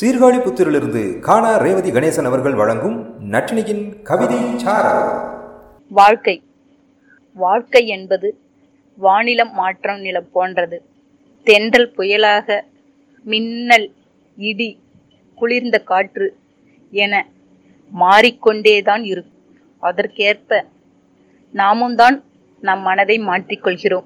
சீர்காழி புத்திரிலிருந்து காணா ரேவதி கணேசன் அவர்கள் வழங்கும் நட்டினியின் கவிதை வாழ்க்கை. வாழ்க்கை என்பது வானிலம் மாற்றம் நிலம் போன்றது. தென்றல் புயலாக மின்னல் இடி குளிர்ந்த காற்று என மாறிக்கொண்டேதான் இருக்கும். அதற்கேற்ப நாமும் தான் நம் மனதை மாற்றிக்கொள்கிறோம்.